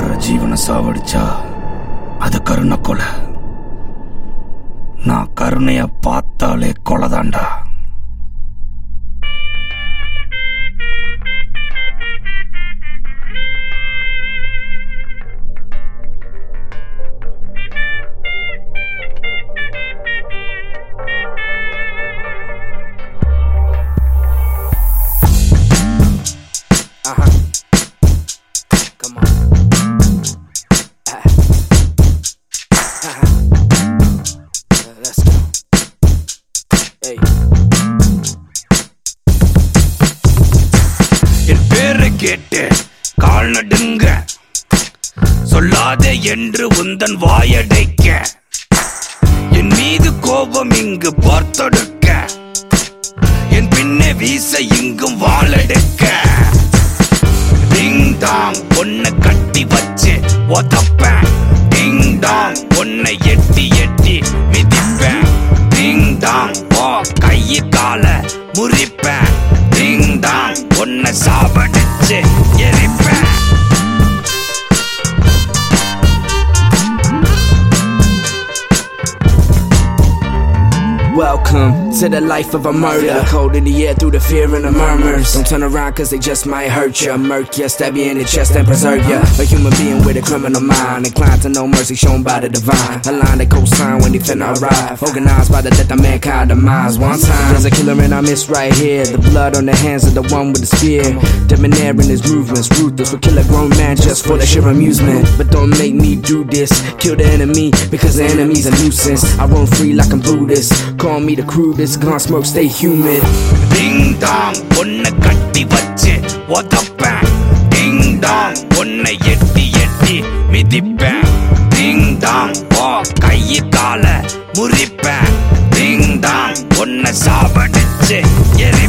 வர்ற ஜீவனை சாவடிச்சா அது கருணை கொலை. நான் கருணைய பார்த்தாலே கொலைதாண்டா. கேட்டு கால் நடுங்க. சொல்லாதே என்று உந்தன் வாயடைக்க. என் மீது கோபம் இங்கு பார்த்தொடுக்க. என் பின்னே வீச இங்கும் வாழெடுக்க. டிங் டாங் ஒன்ன கட்டி வச்சு ஒதப்பேன் டிங் டாங் ஒன்னை எட்டி உன்னை சாவடிச்சு Welcome to the life of a murder. Cold in the air through the fear and the murmurs. Don't turn around cause they just might hurt ya. Murk ya, stab you in the chest and preserve ya. A human being with a criminal mind. Inclined to no mercy shown by the divine. A line that co-sign when they finna arrive. Organized by the death of mankind demise. One time, there's a killer and I miss right here. The blood on the hands of the one with the spear. Debonair in his movements. Ruthless will kill a grown man just for the sheer amusement. But don't make me do this. Kill the enemy because the enemy's a nuisance. I roam free like I'm Buddhist. Call me the crudest. Gun smoke, stay humid. Ding dong உன்னை கட்டி வச்சு ஒதப்பேன் டிங் dong உன்னை எட்டி எட்டி மிதிப்பேன் டிங் Tang ஓ கையை கால முறிப்பேன் ding dong உன்னை சாவடிச்சு எரிப்பேன்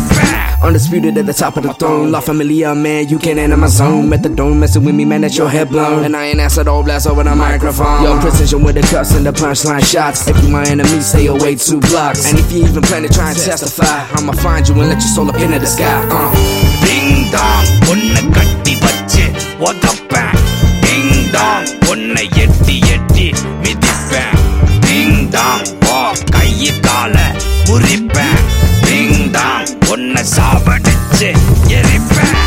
Undisputed at the top of the throne. La Familia, man, you can't enter my zone. Methadone messing with me, man, that's your head blown. And I ain't acid all blast over the microphone. Yo, precision with the cuts and the punchline shots. If you my enemy, stay away two blocks. And if you even plan to try and testify, I'ma find you and let your soul up into the sky. Uh. Ding dong உன்னை கட்டி வச்சு ஒதப்பேன் சாவடிச்சு எரிப்பேன்.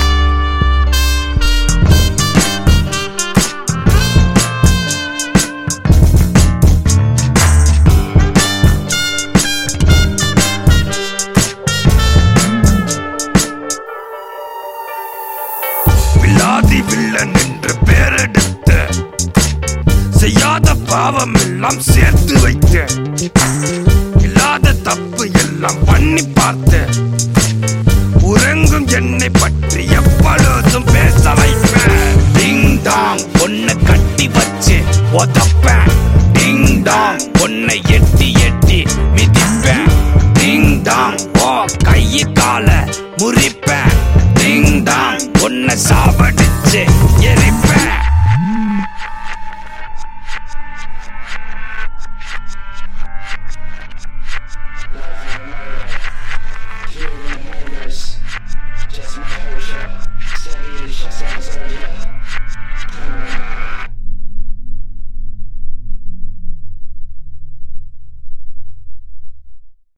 வில்லாதி villain என்று பேரெடுத்த செய்யாத பாவம் எல்லாம் சேர்த்து வைத்த இல்லாத தப்பு எல்லாம் பண்ணி பார்த்தேன் என்னை பற்றி எப்பொழுதும் பேச வைப்பேன் டிங் டாங் உன்னை கட்டி வச்சு ஒதப்பேன் டிங் டாங் உன்னை எட்டி எட்டி மிதிப்பேன். டிங் டாங் ஓ கையை கால முறிப்பேன். டிங் டாங் உன்னை சாவடிச்சு எரிப்பேன்.